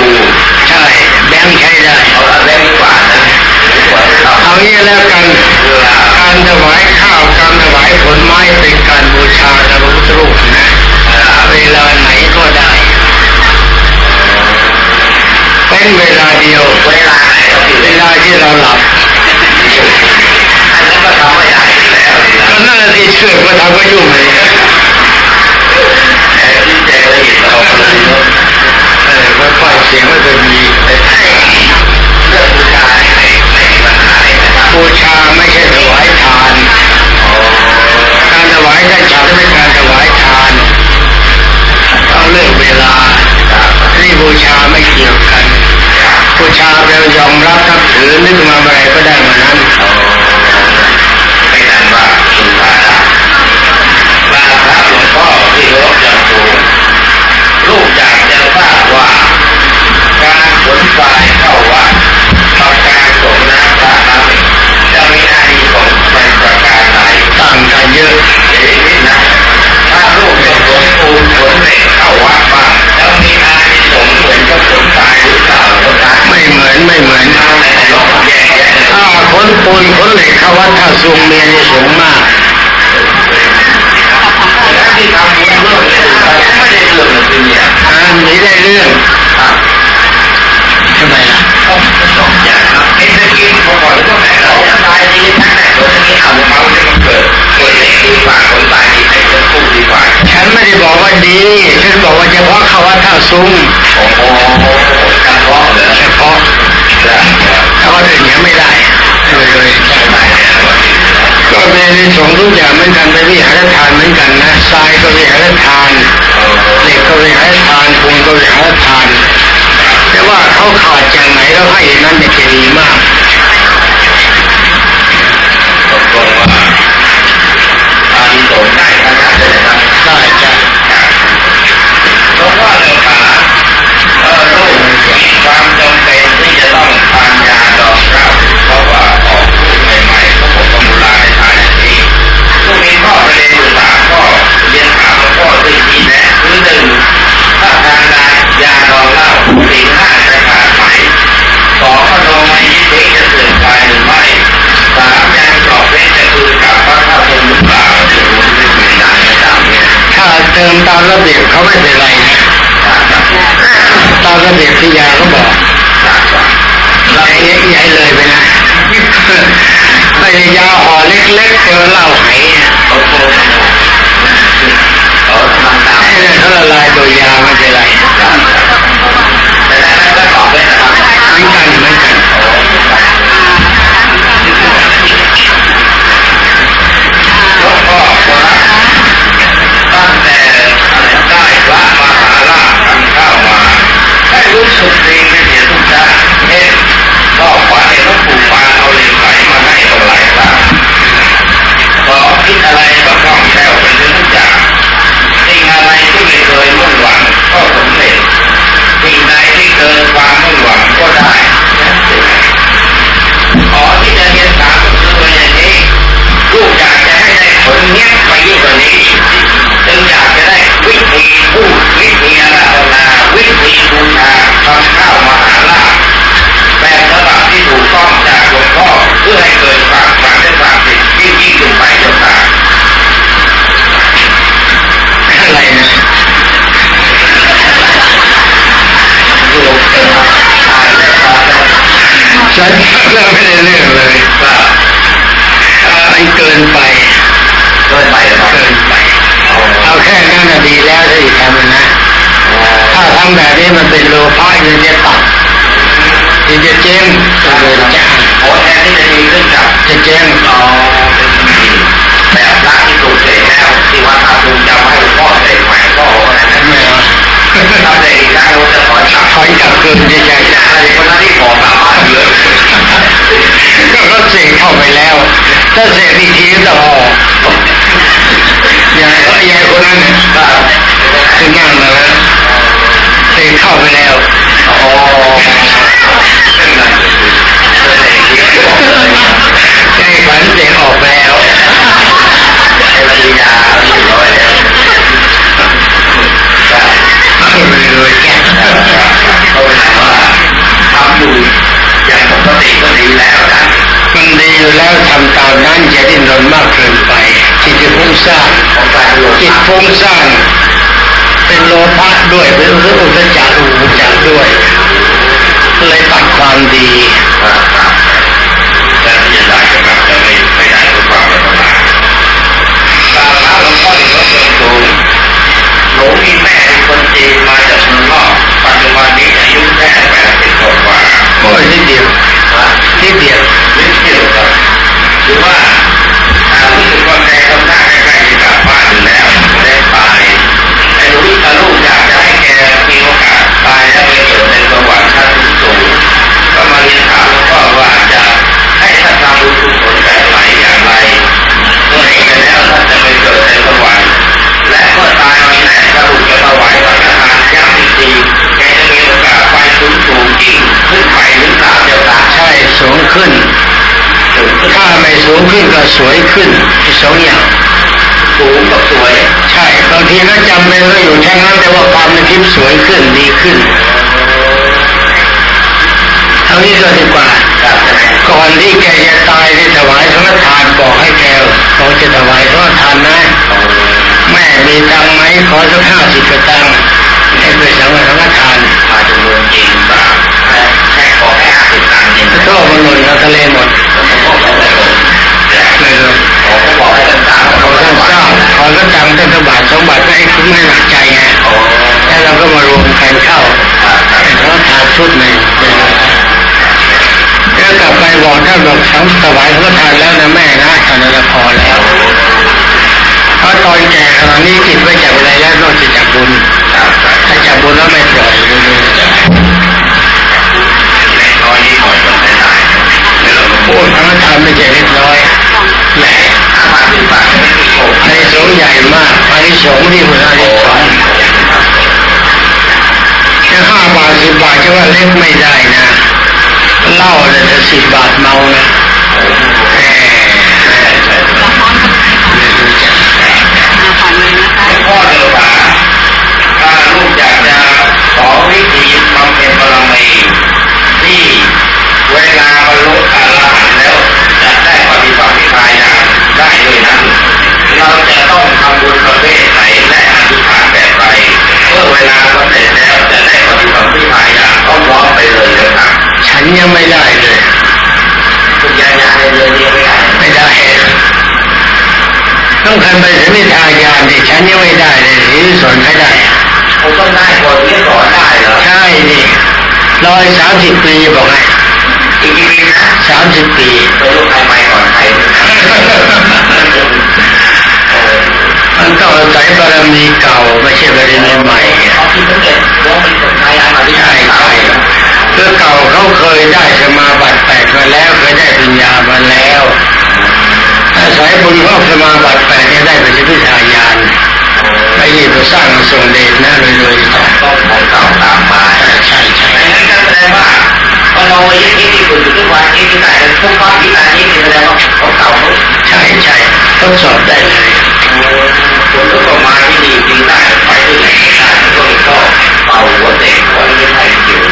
ลบหลู่ใช่แบงค์ใช้ได้เอาอะไรดีกว่านะดีกว่าเราเอางี้แล้วกันเวลาการถวายข้าวการถวายผลไม้เป็นการบูชาพระพุทธรูปนะเวลาไหนก็ได้ เป็นเวลาเดียวเวลาไหนก็คือเวลาที่เราหลับอันนั้นก็ทำไม่ได้แล้วนี่นะก็นั่นแหละที่เชื่อก็ทำก็ยุ่งเลย เสียงไม่เคยมีแต่ให้ นปูนคนเหล็กเขาวัดท่าสูงเมียนี่สูงมากและที่ทำบุญเรื่องนี้ไม่ได้เรื่องเลยทีเนี่ยอ่าหนีได้เรื่องทำไมล่ะต้องอย่างนะเอ็นจะกินพอก่อนก็แม่เราตายดีทั้งแต่ตัวนี้เอาเมาเนี่ยมันเกิดเกิดเหล็กดีกว่าคนตายดีให้คนกู้ดีกว่า ฉันไม่ได้บอกว่าดีฉันบอกว่าเฉพาะเขาวัดท่าสูงโอ้ อย่างเหมือนกันเป็นวิหารทานเหมือนกันนะทรายก็วิหารทานเหล็กก็วิหารทานปูนก็วิหารทาน แต่ว่าเขาขาดจากไหนเราให้นั้นจะดีมากตกลงว่าอานิสงส์ได้ เบียบเขาไม่เป็นไรนะตามระเบียบที่ยาเขาบอกเราไอ้ใหญ่เลยไปนะไอ้ยาห่อเล็กๆเจอเหล้า แบบนี้มันเป็นโลภะยังจะตัดยังจะเจ๊งจะเลยจะโอ้แทนที่จะดีขึ้นกับจะเจ๊งเอาแบบพระที่ถูกเสกแล้วที่วัดท่าภูมิจำให้หลวงพ่อเสกใหม่พ่อว่าอะไรนะไม่เอาทำเสกอีกครั้งเราจะขอจับถอยกลับคืนดีใจอะไรคนนั้นที่บอกกลับบ้านเลยก็รถเสกเข้าไปแล้ว ถ้าเสกอีกทีก็ต้องออกยายก็ยายคนนั้นเนี่ ตัเข้าไปแล้วอ๋ใจฝันเสียงออกแล้วไอ้ปริยาอยู่ร้อยแล้วเข้าไปเลยแก้เขาถาว่าทำอย่างปกติก็ดีแล้วนะมันดีแล้วทำตามนั้นอย่าดิ้นนมากเกินไปจิตฟุ้งซ่านจิตฟุ้งซ่าน ด้วยเลย สูงขึ้นก็สวยขึ้นสองอย่างสูงกับสวย ใช่บางทีก็จำเป็นว่าอยู่แค่นั้นแต่ว่าความในทิพย์สวยขึ้นดีขึ้นเท่านี้ก็ดีกว่าครับใช่ไหมก่อนที่แกจะตายที่ถวายสังฆทานบอกให้แกบอกจะถวายสังฆทานนะแม่มีตังค์ไหมขอสักห้าสิบกระตังค์ให้ไปสังฆสังฆทานมาจากเมืองจีนเปล่าแค่ขอแค่ห้าสิบตังค์เองถ้าโทษมันหล่นในทะเลหมด บอท่านเขาอท่าท่านนสาเจ้ามขอท่านตังค์ท่านสบาทสองบาทให้คุ้มให้หนักใจไงแล้วเราก็มารวมกันเข้าเป็นพระทานชุดหนึ่งแล้วกลับไปบอกท่านบอกทั้งถวายพระทานแล้วนะแม่นะตอนนั้นพอแล้วเพราะตอนแก่ขนาดนี้จิตไม่จับอะไรแล้วนอกจากจับบุญถ้าจับบุญ ต้องการไปสมิทายานเนี่ยฉันยังไม่ได้เลยที่สอนใครได้อะผมต้องได้ก่อนที่จะสอนได้เหรอใช่นี่ร้อยสามสิบปีบอกให้อีกทีนะสามสิบปีไม่รู้ใครไปก่อนใครมันต้องอาศัยบารมีเก่าไม่ใช่บารมีใหม่เขาคิดสังเกตว่ามีคนพยายามมาที่ใช่ไหนใช่คือเก่าเขาเคยได้สมาบัติแปดมาแล้วเคยได้ปัญญามาแล้ว อาศัยบุญของสมาบัติแปดเนี่ยได้ไปสิพิทายานไม่รีบไปสร้างทรงเดชนะเลยเลยๆจ้ะต้องของเก่าตามมาใช่ใช่ดังนั้นก็แสดงว่าพอเรายึดที่ที่คุณอยู่ทุกวันนี้ที่ไหนทุกความที่ไหนนี่แสดงว่าของเก่าเขาใช่ใช่ทดสอบได้เลยคุณก็ต้องมาที่นี่จริงได้ไปที่ไหนก็ได้ก็มีก็เป่าหัวเด็กหัวนี้ใครอยู่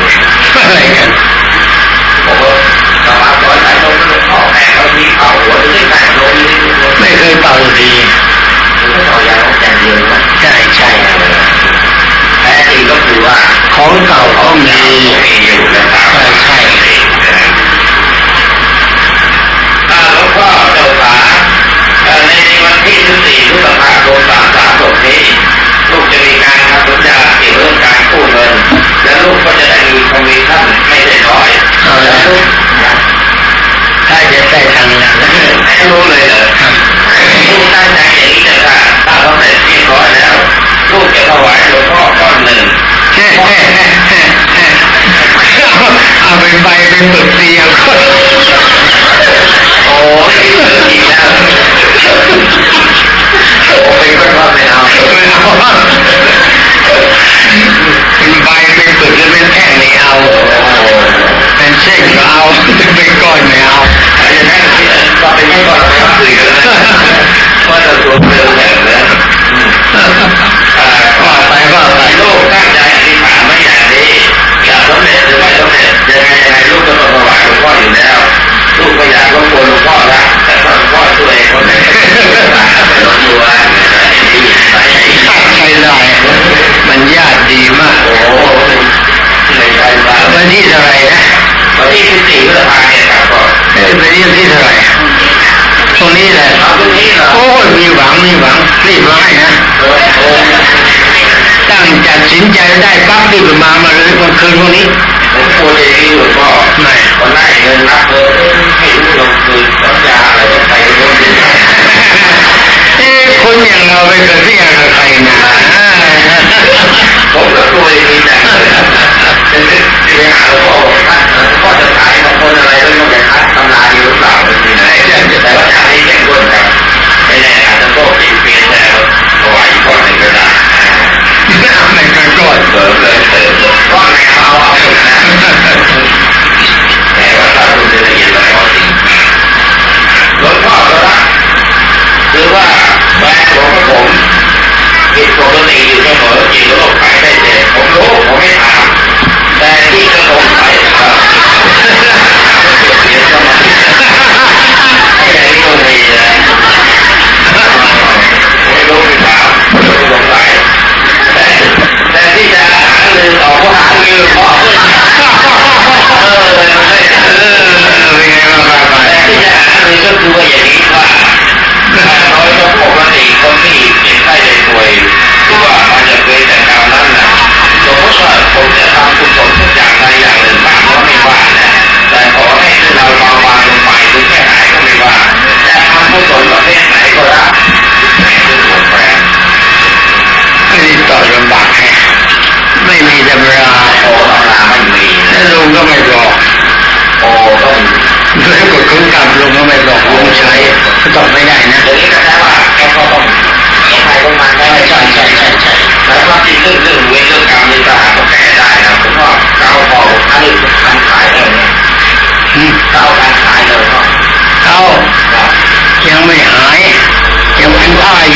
उन्होंने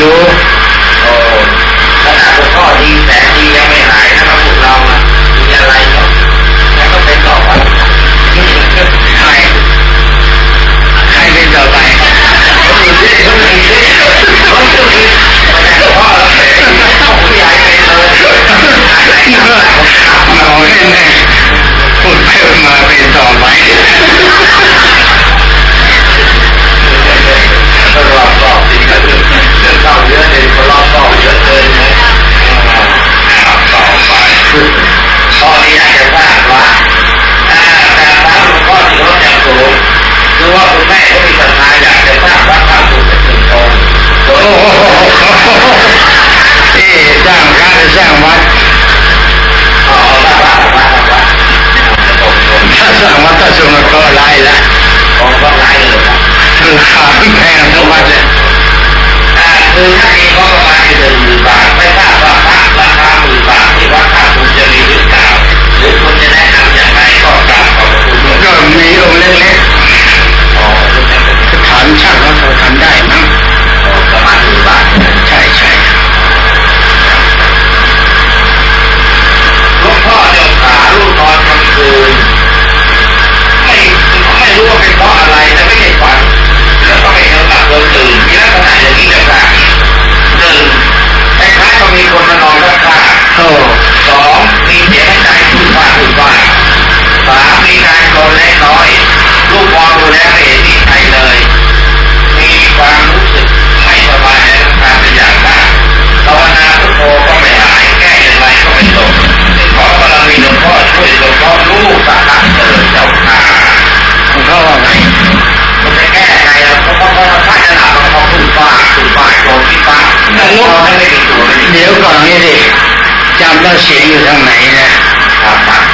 जो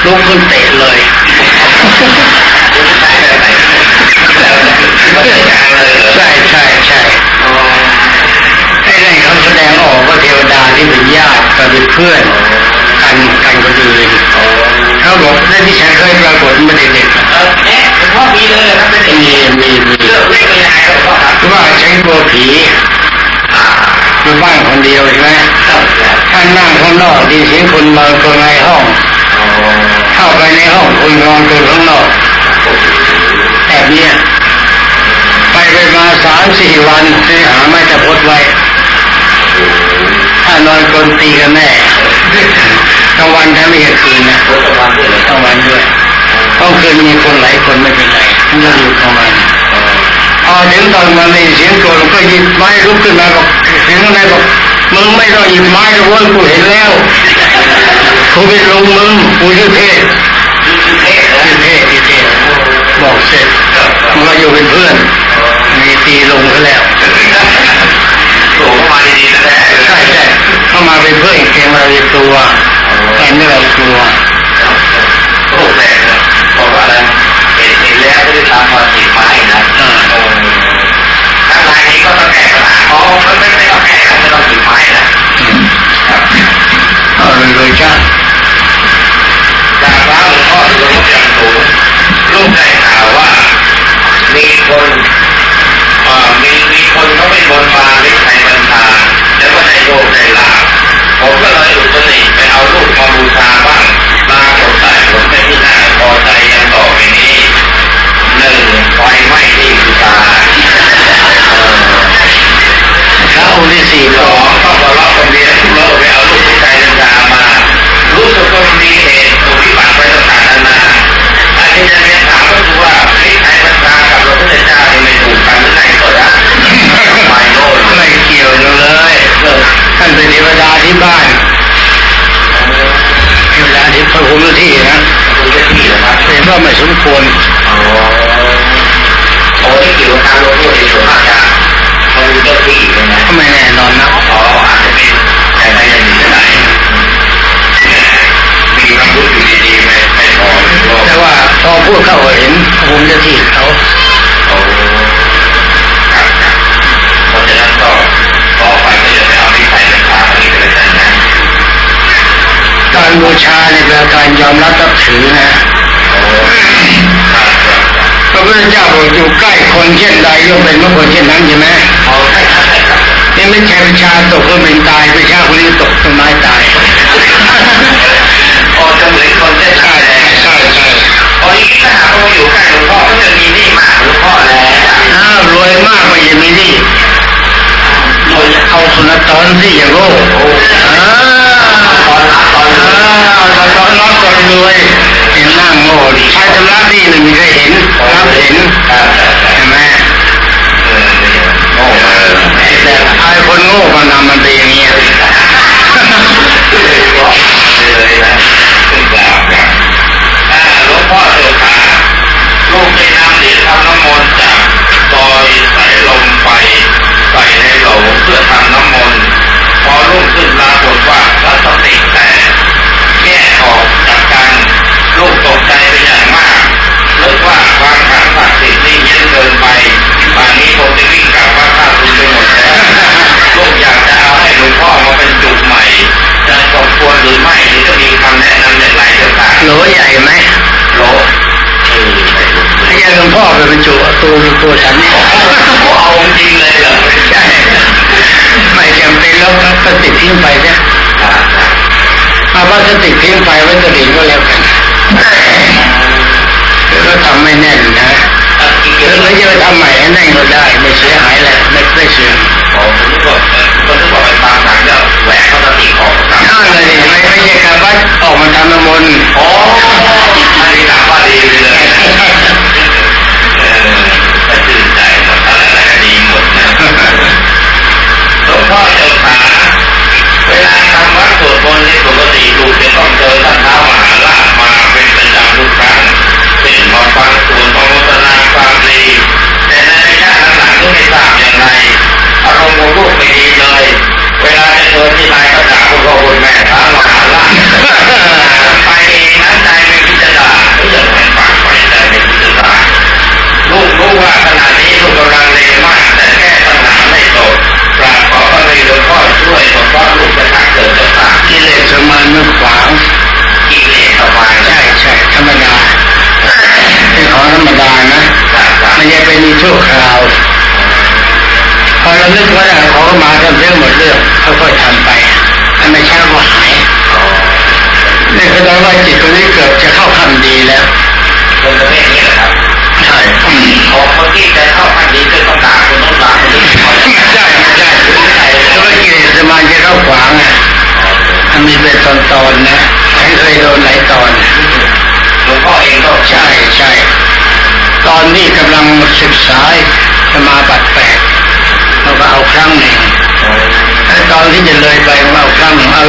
ลุกขึ้นเตะเลยใช่ใช่ใช่ไอ้นั่นเขาแสดงออกว่าเทวดาที่เป็นญาติกับเป็นเพื่อนกันกันก็อื่เขาบอกนั่นที่ฉันเคยปรากฏมาเด็กๆเออเนี่ยพ่อมีเลยครับเป็นมีมีมีเรื่องไม่เป็นไรหรอกพ่อรับว่าฉันกลัวผีอยู่บ้านคนเดียวใช่ไหมถ้านั่งข้างนอกดีเสียงคนมาตัวในห้อง ตื่นกลางตื่ข้างนอกแบบนี้ไปไปมาสามสี่วันที่หาไม่จะพดไว้ ถ้านอนกลนตีกันแน่กลางวันถ้าไม่กี่งคืนนะกลางวันด้วยกลางวันด้วยต้องคืนมีคนหลายคนไม่เป็นไรมันจะอยู่กลางวันพอถึงตอนมันเสียงโกรธก็หยิบไม้ลุกขึ้นมาบอกเห็นอะไรบอกมึงไม่ต้องหยิบไม้หรอกกูเห็นแล้วกูเป็นลงมึงกูชื่อเทศ ชื่อเทศบอกเสร็จมันก็อยู่เป็นเพื่อน มีตีลงเขาแล้วโผล่มาดีๆแท้ๆเลยใช่ใช่เข้ามาเป็นเพื่อนเกมเราเป็นตัวแทนที่เรากลัวโอ้แปลกนะบอกว่าอะไรเห็นเห็นแล้วไม่ได้ทำมาติดไม้นะอ่าโอ้ทางลายนี้ก็ต้องแก้ สมควรอ๋อโอ้ที่เกี่ยวกับการลงโทษในส่วนมากจะเขารู้เจ้าที่ใช่ไหมก็ไม่แน่นอนนะอ๋ออาจจะเป็นอย่างใดอย่างหนึ่งก็ได้มีความรู้อยู่ดีๆไม่ไม่พอเลยก็แต่ว่าพอพูดเข้าเห็นพระภูมิเจ้าที่เขาโอ้ครับครับเพราะฉะนั้นก็ต่อไปก็จะไม่เอาที่ใส่ราคาอีกเลยนะการบูชาเนี่ยเป็นการยอมรับนับถือนะ โอ้ครับครับครับ พระพุทธเจ้าบอกอยู่ใกล้คนเช่นใดย่อมเป็นเมื่อคนเช่นนั้นใช่ไหมอ๋อใช่ครับใช่ครับนี่ไม่ใช่ประชาตกก็เป็นตายประชาคนนี้ตกต้นไม้ตายอ๋อจะเหมือนคนเช่นใช่นั้นใช่ใช่ใช่อ๋ออย่างนี้ถ้าหากว่ามาอยู่ใกล้หลวงพ่อก็จะมีหนี้มากหลวงพ่อแล้วอ้าวรวยมากไม่ยังมีหนี่โอ้ยเอาสุนัขตอนที่อย่างโง่อ่าตอนรับตอนอ่ารับตอนรับตอนรวยเห็นนั่งโง่ใช้ชำระหนี่ ไม่มีใครเห็นรับเห็นครับครับครับเห็นไหมเออเนี่ยโอ้เออแต่ไอ้คนโง่มันทำมันเป็นอย่างนี้ยเลยนะขึ้น รหรือไม่หรือจะมีคำแนะนำอย่างไรเจ้าค่ะโหลใหญ่ไหมโหลเออไม่รู้ไอ้ยาหลวงพ่อไปบรรจุตัวตัวฉันโอ้โหเอาจริงเลยเหรอใช่ไม่จำเป็นแล้วก็ติดทิ้งไปเนี่ยอ่าเอาพลาสติกทิ้งไปไว้กระดิ่งก็แล้วกันแล้วก็ทำไม่แน่นนะอ่าอีกหเยรืออะเลไม่ยจะทำใหม่ให้แน่นก็ได้ ไม่เสียหายแหละไม่ไม่เสื่อมผมนึกว่าคนนึกว่าไปตามหนังแล้ว แหวกพลาสติกออกจากนั่นเลยไม่ไม่ใช่การวัดออกมาทำน้ำมนต์โอ้อันนี้ถามว่าดีเลย ลาจ ขอเข้ามาทำเรื่องหมดเรื่องค่อยๆทำไปถ้าไม่ช้าก็หายนี่แสดงว่าจิตตัวนี้เกิดจะเข้าขั้นดีแล้วๆคนประเภทนี้แหละครับใช่ขอคนที่จะเข้าขั้นนี้ก็ต้องด่าคนต้องด่าคนที่ขอไม่ใช่ไม่ใช่เพราะว่ากิเลสสมานจะเข้าขวางอะมันมีเป็นตอนๆนะฉันเคยโดนหลายตอนหลวงพ่อเองก็ใช่ใช่ตอนนี้กำลัง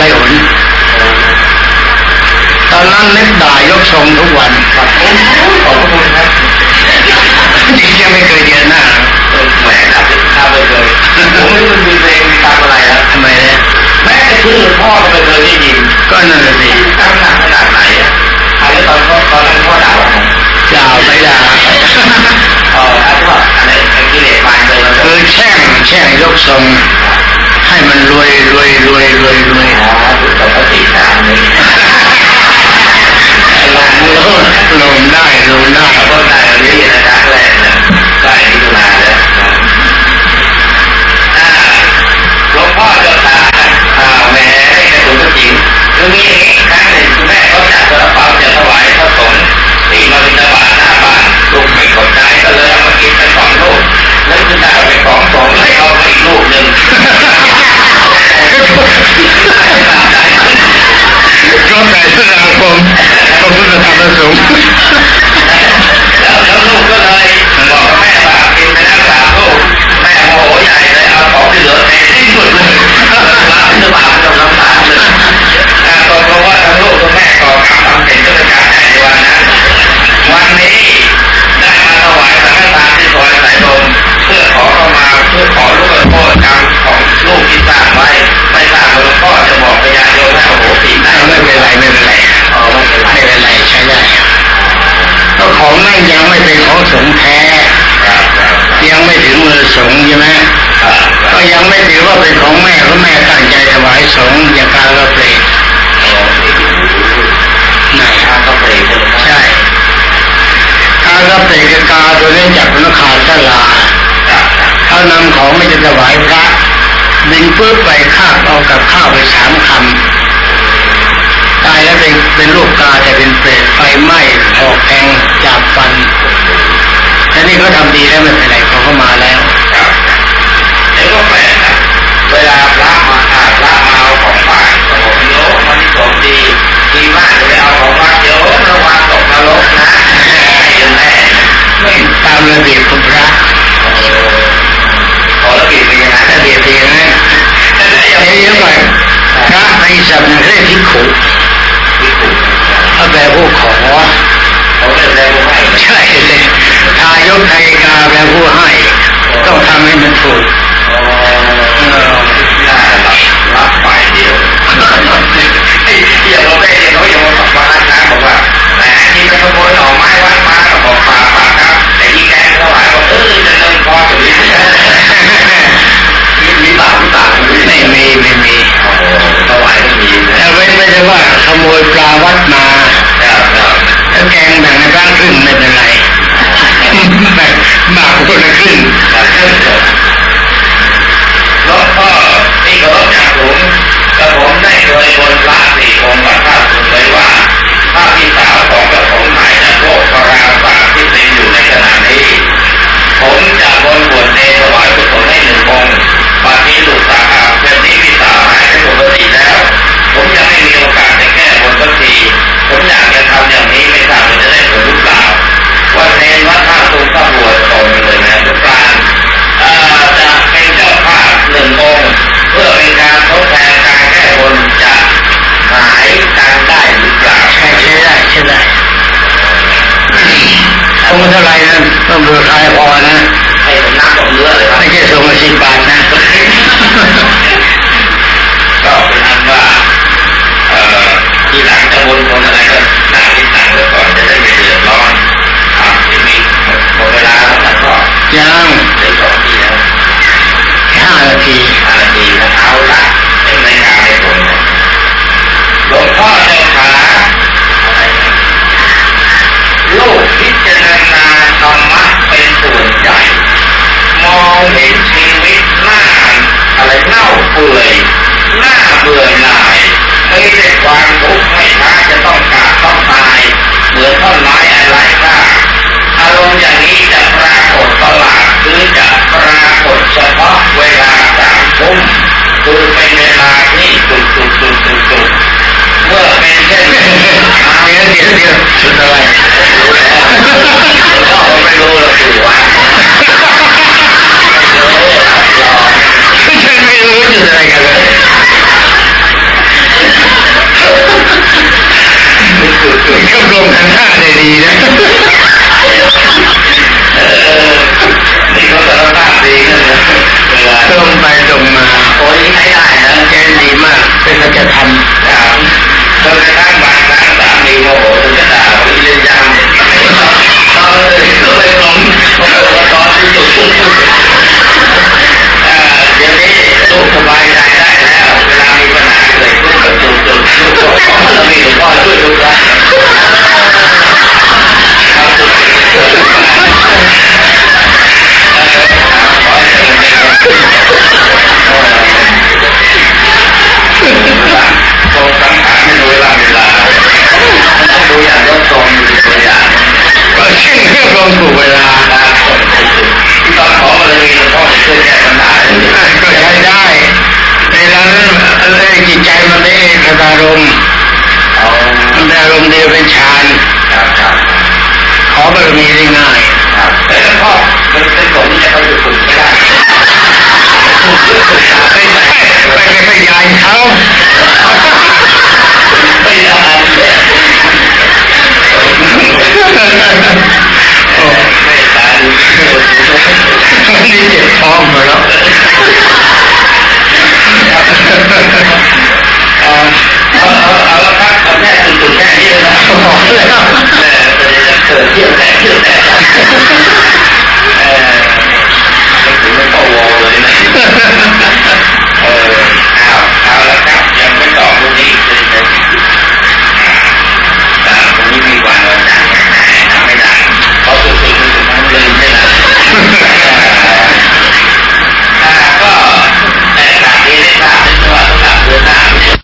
อะหนตอนนั้นนึกด่ายกชรงทุกวันขอบคุณครับจริงๆไม่เคยเจอหน้าแหมครับไม่เคยผมไม่มันมีเพลงตามอะไรครับทำไมเนี่ยแม้แต่ชื่อพ่อก็ไม่เคยได้ยิน ก็นั่นสิตั้งหนักขนาดไหนอะอันนี้ตอนตอนนั้นพ่อด่าว่จะาไม่ด่า แช่งยกทรงให้มันรวยรวยรวยรวยรวยปกติตามเลยลงลงได้ลงได้ สงอย่างกาละเปรตไนกาละเปรตใช่กาละเปรตกับกาโดยเนื่องจากพระขาดสลาเขานำของไม่จะถวายพระบินปื๊บไปข้าวเอากับข้าวไปสามคำตายแล้วเป็นเป็นลูกกาแต่เป็นเปรตไฟไหม้ออกแองจากฟันแต่นี่เขาทำดีแล้วไม่เป็นไรเขาก็มาแล้วแต่ก็แปลกนะเวลา กนะใช่ไม่ตามระเบียบคุณพระขอระเบียบเปนยังไงระเบียบเปนยังไงเดี๋ยวก่อนพระในสำนักเรียกพิขุ ชุดอะไรไม่รู้เราอยู่ว่าฉันไม่รู้ชุดอะไรกันเลยชมรมขันห้าได้ดีนะ စေတနာ